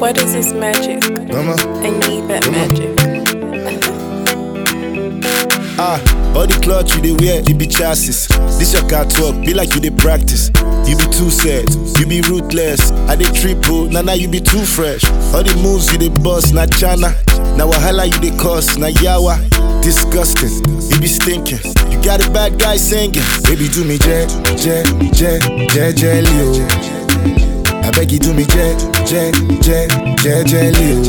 What is this magic? Mama. I need that magic. Ah, all the clothes you dey wear, you be chassis. This your car talk, be like you dey practice. You be too sad, you be ruthless. I dey triple, nah nah you be too fresh. All the moves you dey bust, na chana. Na wahala you dey cause, na yawa. Disgusting, you be stinking. You got a bad guy singing. Baby do me je, je, je, je, jelly oh. I beg you do me je, je, je, je, jelly oh.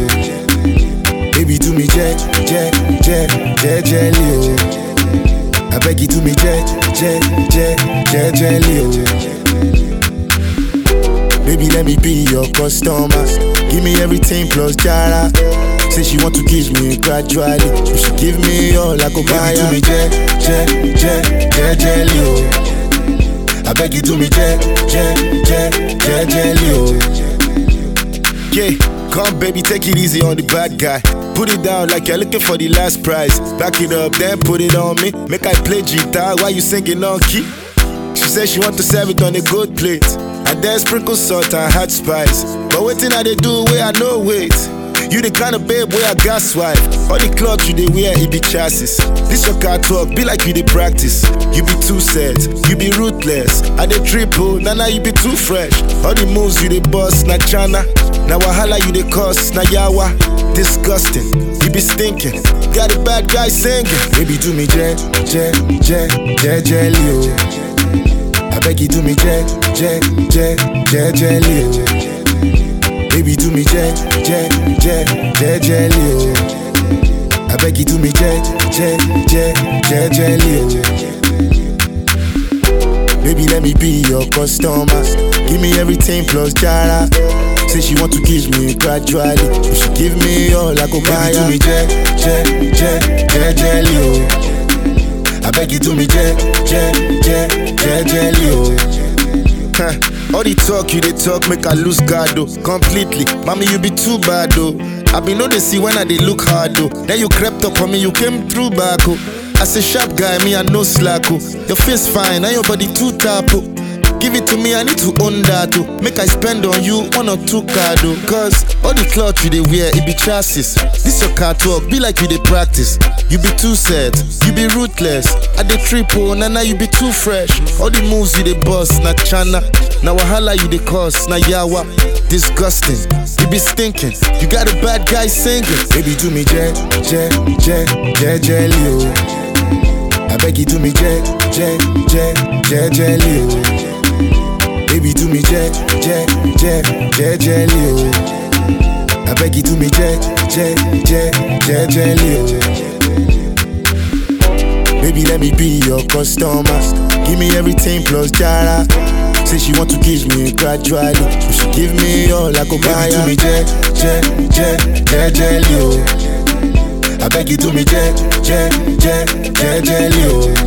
Baby do me je, je, je, je, jelly oh. I beg you do me je, je, je, je, jelly oh. Baby let me be your customer. Give me everything plus jara. Say she want to kiss me gradually. But she give me all I go buy. Baby do me je, je, je, je, jelly oh. I beg you do me je, je, je, je, jelly oh. Yeah, come baby, take it easy on the bad guy. Put it down like you're looking for the last prize. Back it up, then put it on me. Make I play guitar while you singing on key. She said she want to serve it on a good plate. I then sprinkle salt and hot spice. But waiting I they do where I know wait. You the kind of babe where I got swipe. All the clothes you they wear, it be chassis. This your car talk, be like you they practice. You be too sad, you be ruthless. I they triple, oh, nah nah you be too fresh. All the moves you they bust, na chana. Na wahala you they cause, na yawa. Disgusting, you be stinking. Got a bad guy singing. Baby do me je, je, je, je, jelly oh. I beg you do me je, je, je, je, jelly oh. Baby do me je, je, je, je, jelly oh. I beg you do me je, je, je, je, jelly oh. Baby let me be your customer. Give me everything plus jara. Say she want to kiss me gradually. But she give me all I go buy. Baby do me je, je, je, je, jelly oh. I beg you do me je, je, je, All the talk you they talk make I lose guard though completely. Mommy you be too bad though. I be know they see when I they look hard though. Then you crept up on me, you came through back oh. As a sharp guy, me I no slack oh. Your face fine, and your body too tap oh. Give it to me, I need to own that oh. Make I spend on you one or two card oh. Cause all the clothes you they wear, it be chassis. This your car talk, be like you they practice. You be too sad, you be ruthless. I dey triple, oh, nah nah you be too fresh. All the moves you they bust, na chana. Na wahala you they cause, na yawa. Disgusting, you be stinking. You got a bad guy singing. Baby do me je, je, je, je, jelly oh. I beg you do me je, je, je, je, jelly oh. Me je, je, je, je, jelly oh. I beg you do me je, je, je, jelly oh. Baby let me be your customer. Give me everything plus jara. Say she want to kiss me gradually. But she give me all I go buy. Baby do me je, je, je, je, jelly oh. I beg you do me je, je, je, je, jelly oh.